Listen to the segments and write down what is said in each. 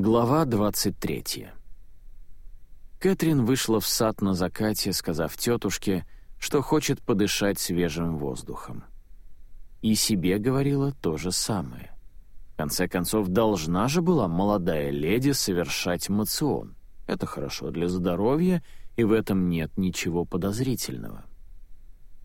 Глава 23. Кэтрин вышла в сад на закате, сказав тетушке, что хочет подышать свежим воздухом. И себе говорила то же самое. В конце концов, должна же была молодая леди совершать мацион. Это хорошо для здоровья, и в этом нет ничего подозрительного.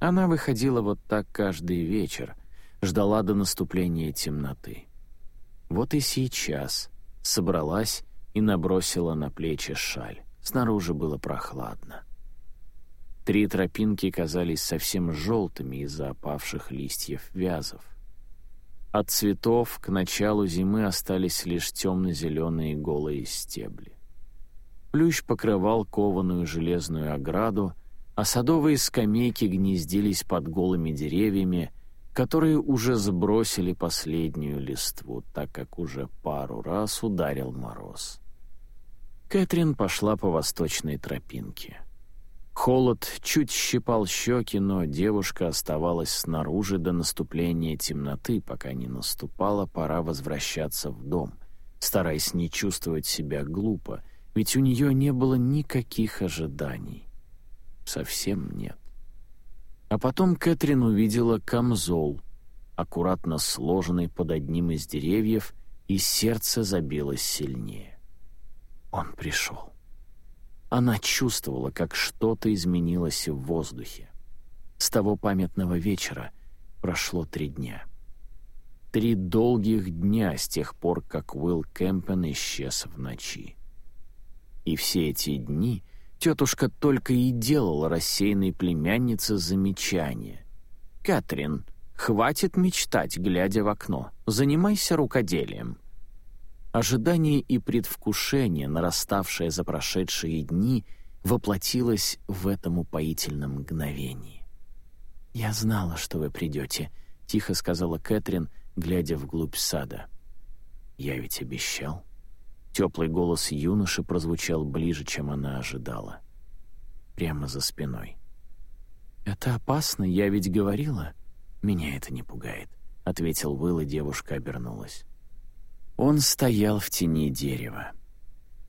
Она выходила вот так каждый вечер, ждала до наступления темноты. Вот и сейчас — собралась и набросила на плечи шаль. Снаружи было прохладно. Три тропинки казались совсем желтыми из-за опавших листьев вязов. От цветов к началу зимы остались лишь темно-зеленые голые стебли. Плющ покрывал кованую железную ограду, а садовые скамейки гнездились под голыми деревьями, которые уже сбросили последнюю листву, так как уже пару раз ударил мороз. Кэтрин пошла по восточной тропинке. Холод чуть щипал щеки, но девушка оставалась снаружи до наступления темноты, пока не наступала пора возвращаться в дом, стараясь не чувствовать себя глупо, ведь у нее не было никаких ожиданий. Совсем нет. А потом Кэтрин увидела камзол, аккуратно сложенный под одним из деревьев, и сердце забилось сильнее. Он пришел. Она чувствовала, как что-то изменилось в воздухе. С того памятного вечера прошло три дня. Три долгих дня с тех пор, как Уилл Кэмпен исчез в ночи. И все эти дни — Тетушка только и делала рассеянной племяннице замечание. «Кэтрин, хватит мечтать, глядя в окно. Занимайся рукоделием». Ожидание и предвкушение, нараставшее за прошедшие дни, воплотилось в этом упоительном мгновении. «Я знала, что вы придете», — тихо сказала Кэтрин, глядя вглубь сада. «Я ведь обещал». Теплый голос юноши прозвучал ближе, чем она ожидала. Прямо за спиной. «Это опасно, я ведь говорила». «Меня это не пугает», — ответил Уилл, и девушка обернулась. Он стоял в тени дерева.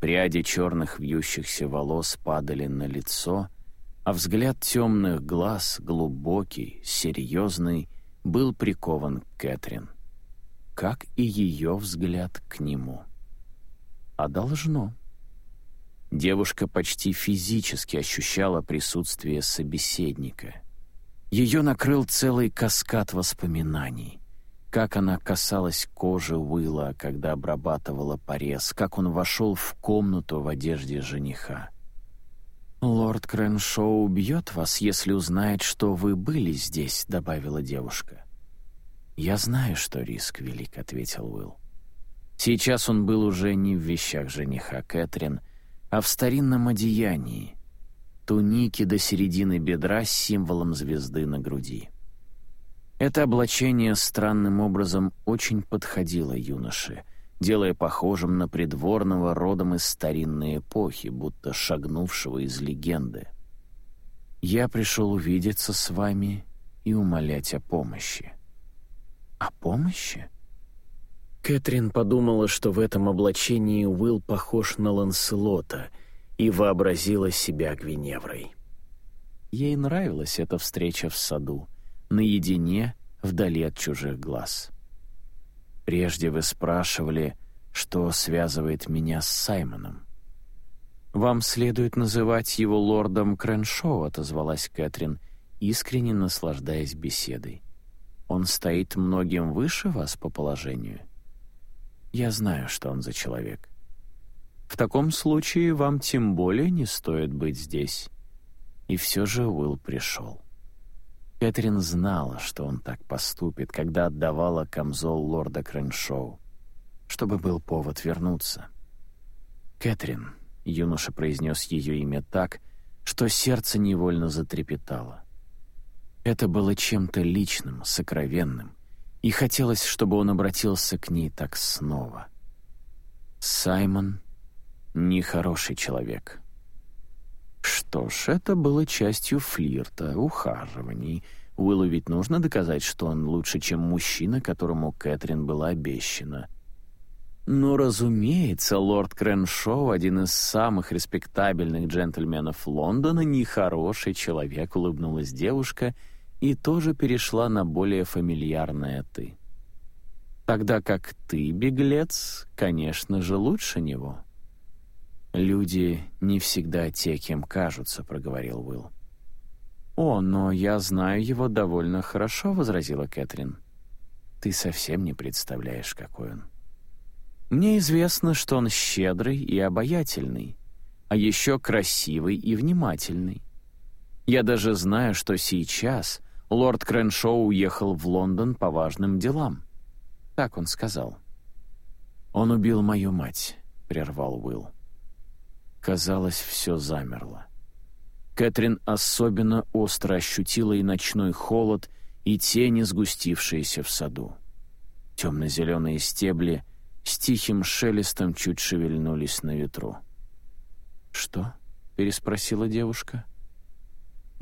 Пряди черных вьющихся волос падали на лицо, а взгляд темных глаз, глубокий, серьезный, был прикован к Кэтрин, как и ее взгляд к нему а должно. Девушка почти физически ощущала присутствие собеседника. Ее накрыл целый каскад воспоминаний. Как она касалась кожи Уилла, когда обрабатывала порез, как он вошел в комнату в одежде жениха. «Лорд Крэншоу убьет вас, если узнает, что вы были здесь», — добавила девушка. «Я знаю, что риск велик», — ответил Уилл. Сейчас он был уже не в вещах жениха Кэтрин, а в старинном одеянии, тунике до середины бедра с символом звезды на груди. Это облачение странным образом очень подходило юноше, делая похожим на придворного родом из старинной эпохи, будто шагнувшего из легенды. «Я пришел увидеться с вами и умолять о помощи». «О помощи?» Кэтрин подумала, что в этом облачении Уилл похож на Ланселота, и вообразила себя Гвиневрой. Ей нравилась эта встреча в саду, наедине, вдали от чужих глаз. «Прежде вы спрашивали, что связывает меня с Саймоном». «Вам следует называть его лордом Крэншоу», — отозвалась Кэтрин, искренне наслаждаясь беседой. «Он стоит многим выше вас по положению?» Я знаю, что он за человек. В таком случае вам тем более не стоит быть здесь. И все же Уилл пришел. Кэтрин знала, что он так поступит, когда отдавала камзол лорда Крэншоу, чтобы был повод вернуться. «Кэтрин», — юноша произнес ее имя так, что сердце невольно затрепетало. Это было чем-то личным, сокровенным, и хотелось, чтобы он обратился к ней так снова. Саймон — нехороший человек. Что ж, это было частью флирта, ухаживаний. Уиллу ведь нужно доказать, что он лучше, чем мужчина, которому Кэтрин была обещана. «Ну, разумеется, лорд Креншоу, один из самых респектабельных джентльменов Лондона, нехороший человек», — улыбнулась девушка и тоже перешла на более фамильярное «ты». «Тогда как ты, беглец, конечно же, лучше него». «Люди не всегда те, кем кажутся», — проговорил Уилл. «О, но я знаю его довольно хорошо», — возразила Кэтрин. «Ты совсем не представляешь, какой он». Мне известно, что он щедрый и обаятельный, а еще красивый и внимательный. Я даже знаю, что сейчас лорд Креншоу уехал в Лондон по важным делам. Так он сказал. «Он убил мою мать», — прервал Уилл. Казалось, все замерло. Кэтрин особенно остро ощутила и ночной холод, и тени, сгустившиеся в саду. Темно-зеленые стебли — с тихим шелестом чуть шевельнулись на ветру. «Что?» — переспросила девушка.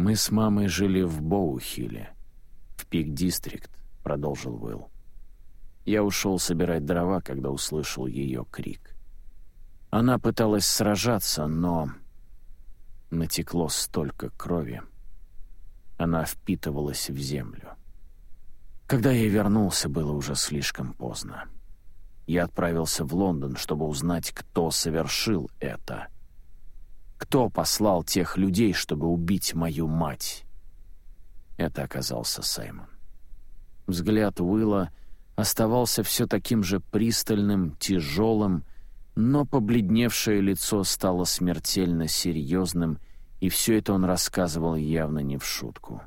«Мы с мамой жили в Боухиле, в Пик-Дистрикт», — продолжил Уилл. Я ушел собирать дрова, когда услышал ее крик. Она пыталась сражаться, но натекло столько крови. Она впитывалась в землю. Когда я вернулся, было уже слишком поздно я отправился в Лондон, чтобы узнать, кто совершил это. Кто послал тех людей, чтобы убить мою мать? Это оказался Саймон. Взгляд Уилла оставался все таким же пристальным, тяжелым, но побледневшее лицо стало смертельно серьезным, и все это он рассказывал явно не в шутку.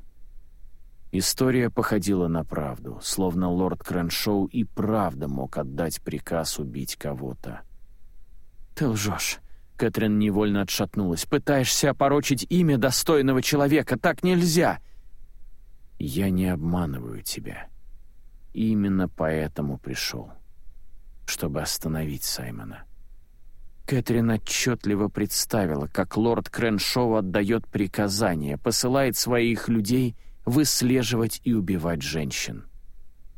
История походила на правду, словно лорд Крэншоу и правда мог отдать приказ убить кого-то. «Ты лжешь!» — Кэтрин невольно отшатнулась. «Пытаешься опорочить имя достойного человека! Так нельзя!» «Я не обманываю тебя. Именно поэтому пришел, чтобы остановить Саймона». Кэтрин отчетливо представила, как лорд Крэншоу отдает приказания, посылает своих людей — выслеживать и убивать женщин.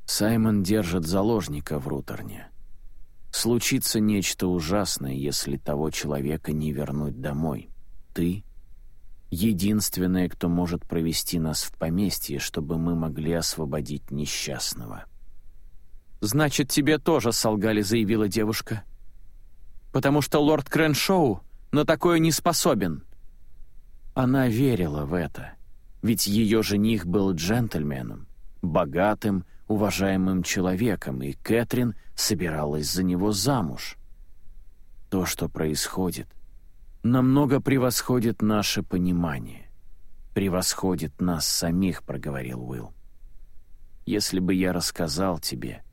Саймон держит заложника в Рутерне. Случится нечто ужасное, если того человека не вернуть домой. Ты — единственная, кто может провести нас в поместье, чтобы мы могли освободить несчастного. «Значит, тебе тоже солгали», — заявила девушка. «Потому что лорд Крэншоу на такое не способен». Она верила в это — ведь ее жених был джентльменом, богатым, уважаемым человеком, и Кэтрин собиралась за него замуж. То, что происходит, намного превосходит наше понимание, превосходит нас самих, проговорил Уилл. Если бы я рассказал тебе,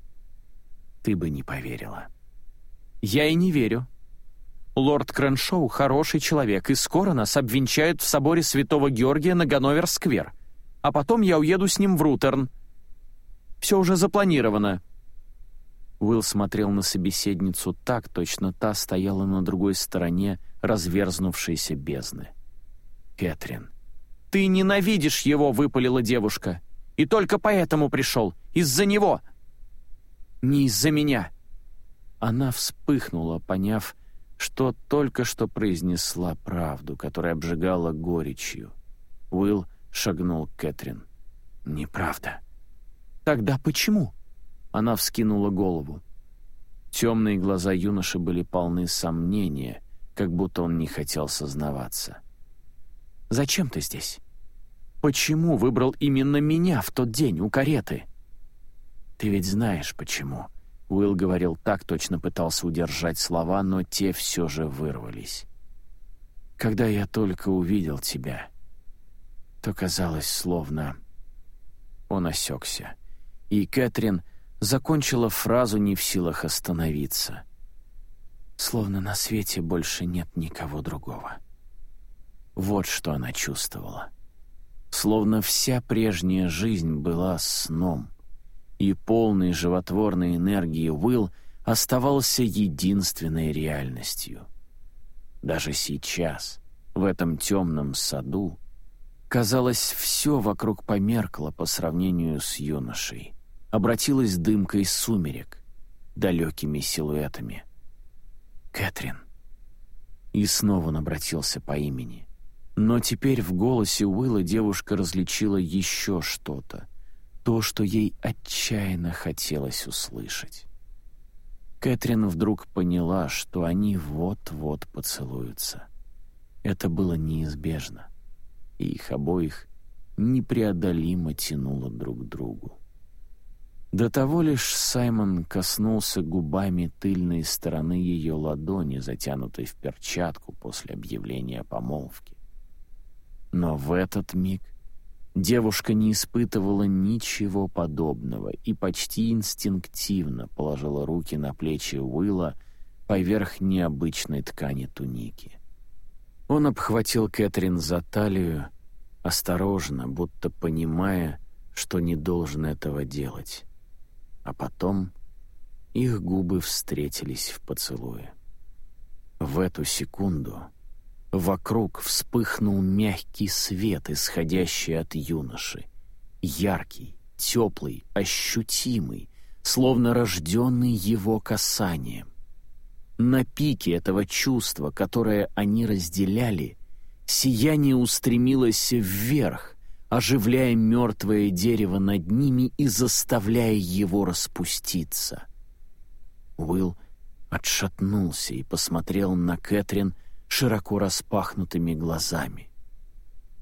ты бы не поверила. Я и не верю, Лорд Крэншоу хороший человек, и скоро нас обвенчают в соборе Святого Георгия на Ганновер-сквер. А потом я уеду с ним в Рутерн. Все уже запланировано». Уилл смотрел на собеседницу так, точно та стояла на другой стороне разверзнувшейся бездны. «Кэтрин». «Ты ненавидишь его», — выпалила девушка. «И только поэтому пришел. Из-за него». «Не из-за меня». Она вспыхнула, поняв, что только что произнесла правду, которая обжигала горечью. Уилл шагнул к Кэтрин. «Неправда». «Тогда почему?» Она вскинула голову. Темные глаза юноши были полны сомнения, как будто он не хотел сознаваться. «Зачем ты здесь? Почему выбрал именно меня в тот день у кареты?» «Ты ведь знаешь, почему», Уилл говорил так, точно пытался удержать слова, но те все же вырвались. «Когда я только увидел тебя, то казалось, словно...» Он осекся, и Кэтрин закончила фразу не в силах остановиться. Словно на свете больше нет никого другого. Вот что она чувствовала. Словно вся прежняя жизнь была сном — и полный животворной энергии Уилл оставался единственной реальностью. Даже сейчас, в этом темном саду, казалось, все вокруг померкло по сравнению с юношей, обратилось дымкой сумерек. далекими силуэтами. «Кэтрин». И снова он обратился по имени. Но теперь в голосе Уилла девушка различила еще что-то, то, что ей отчаянно хотелось услышать. Кэтрин вдруг поняла, что они вот-вот поцелуются. Это было неизбежно, и их обоих непреодолимо тянуло друг к другу. До того лишь Саймон коснулся губами тыльной стороны ее ладони, затянутой в перчатку после объявления помолвки. Но в этот миг Девушка не испытывала ничего подобного и почти инстинктивно положила руки на плечи Уилла поверх необычной ткани туники. Он обхватил Кэтрин за талию, осторожно, будто понимая, что не должен этого делать. А потом их губы встретились в поцелуе. В эту секунду Вокруг вспыхнул мягкий свет, исходящий от юноши. Яркий, теплый, ощутимый, словно рожденный его касанием. На пике этого чувства, которое они разделяли, сияние устремилось вверх, оживляя мертвое дерево над ними и заставляя его распуститься. Уилл отшатнулся и посмотрел на Кэтрин, широко распахнутыми глазами.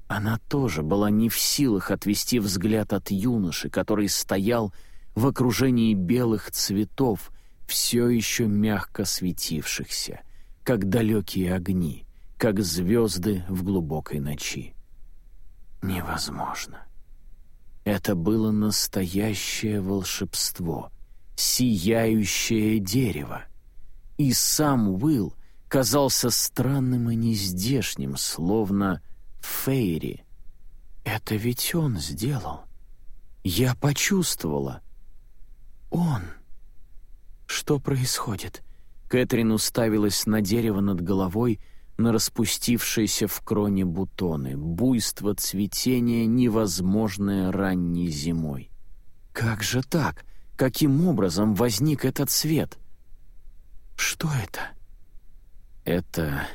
Она тоже была не в силах отвести взгляд от юноши, который стоял в окружении белых цветов, все еще мягко светившихся, как далекие огни, как звезды в глубокой ночи. Невозможно. Это было настоящее волшебство, сияющее дерево. И сам Уилл казался странным и нездешним, словно Фейри. Это ведь он сделал. Я почувствовала. Он. Что происходит? Кэтрин уставилась на дерево над головой, на распустившиеся в кроне бутоны, буйство цветения, невозможное ранней зимой. Как же так? Каким образом возник этот цвет? Что это? «Это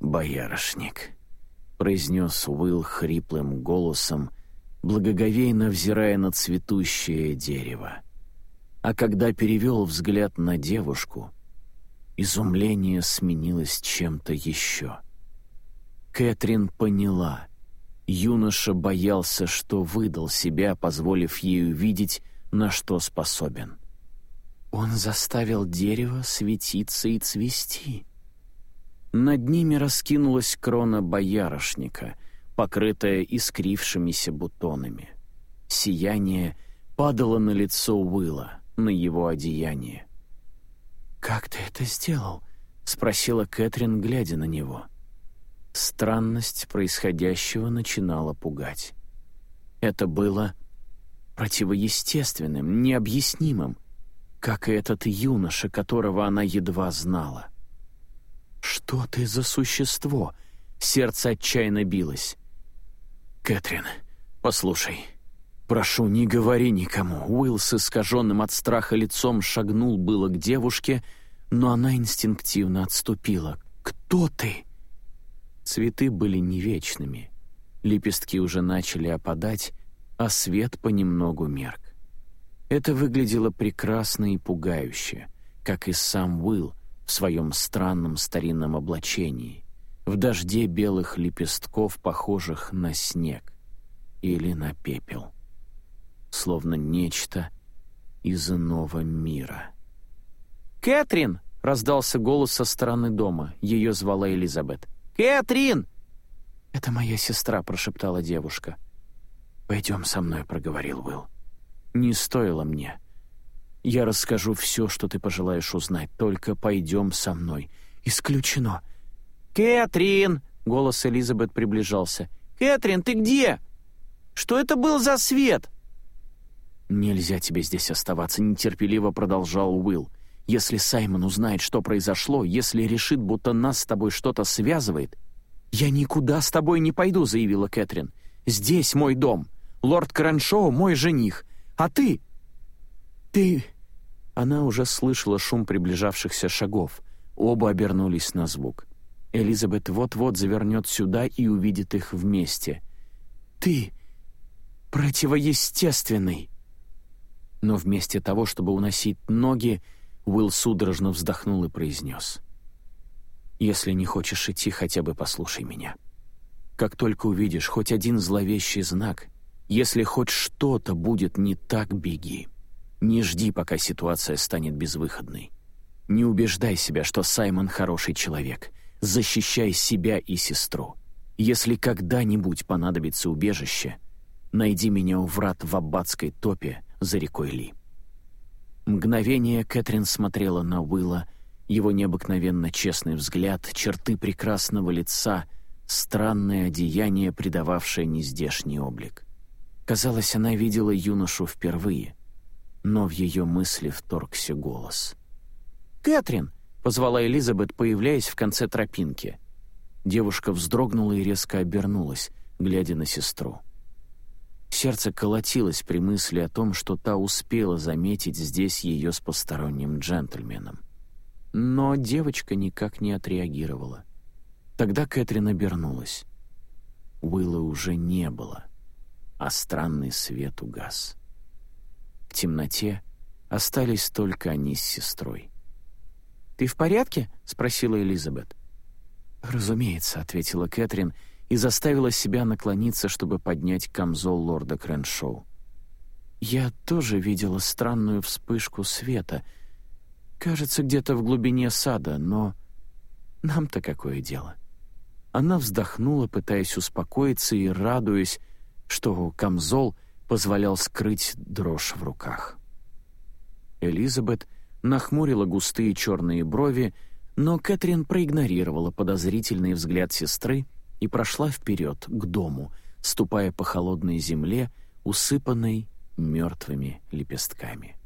боярышник», — произнес Уилл хриплым голосом, благоговейно взирая на цветущее дерево. А когда перевел взгляд на девушку, изумление сменилось чем-то еще. Кэтрин поняла. Юноша боялся, что выдал себя, позволив ей увидеть, на что способен. Он заставил дерево светиться и цвести. Над ними раскинулась крона боярышника, покрытая искрившимися бутонами. Сияние падало на лицо Уилла, на его одеяние. «Как ты это сделал?» — спросила Кэтрин, глядя на него. Странность происходящего начинала пугать. Это было противоестественным, необъяснимым, как и этот юноша, которого она едва знала. «Что ты за существо?» Сердце отчаянно билось. «Кэтрин, послушай, прошу, не говори никому». Уилл с искаженным от страха лицом шагнул было к девушке, но она инстинктивно отступила. «Кто ты?» Цветы были не вечными. Лепестки уже начали опадать, а свет понемногу мерк. Это выглядело прекрасно и пугающе, как и сам Уилл, в своем странном старинном облачении, в дожде белых лепестков, похожих на снег или на пепел, словно нечто из иного мира. «Кэтрин!» — раздался голос со стороны дома. Ее звала Элизабет. «Кэтрин!» «Это моя сестра», — прошептала девушка. «Пойдем со мной», — проговорил Уилл. «Не стоило мне. Я расскажу все, что ты пожелаешь узнать, только пойдем со мной. Исключено». «Кэтрин!» — голос Элизабет приближался. «Кэтрин, ты где? Что это был за свет?» «Нельзя тебе здесь оставаться», — нетерпеливо продолжал Уилл. «Если Саймон узнает, что произошло, если решит, будто нас с тобой что-то связывает...» «Я никуда с тобой не пойду», — заявила Кэтрин. «Здесь мой дом. Лорд Краншоу — мой жених. А ты...» «Ты Она уже слышала шум приближавшихся шагов. Оба обернулись на звук. Элизабет вот-вот завернет сюда и увидит их вместе. «Ты противоестественный!» Но вместо того, чтобы уносить ноги, Уилл судорожно вздохнул и произнес. «Если не хочешь идти, хотя бы послушай меня. Как только увидишь хоть один зловещий знак, если хоть что-то будет не так, беги. Не жди, пока ситуация станет безвыходной. Не убеждай себя, что Саймон хороший человек. Защищай себя и сестру. Если когда-нибудь понадобится убежище, найди меня у врат в аббатской топе за рекой Ли. Мгновение Кэтрин смотрела на Уилла, его необыкновенно честный взгляд, черты прекрасного лица, странное одеяние, придававшее нездешний облик. Казалось, она видела юношу впервые, но в ее мысли вторгся голос. «Кэтрин!» — позвала Элизабет, появляясь в конце тропинки. Девушка вздрогнула и резко обернулась, глядя на сестру. Сердце колотилось при мысли о том, что та успела заметить здесь ее с посторонним джентльменом. Но девочка никак не отреагировала. Тогда Кэтрин обернулась. Уилла уже не было а странный свет угас. В темноте остались только они с сестрой. «Ты в порядке?» — спросила Элизабет. «Разумеется», — ответила Кэтрин и заставила себя наклониться, чтобы поднять камзол лорда Крэншоу. «Я тоже видела странную вспышку света. Кажется, где-то в глубине сада, но нам-то какое дело?» Она вздохнула, пытаясь успокоиться и радуясь, что камзол позволял скрыть дрожь в руках. Элизабет нахмурила густые черные брови, но Кэтрин проигнорировала подозрительный взгляд сестры и прошла вперед, к дому, ступая по холодной земле, усыпанной мертвыми лепестками.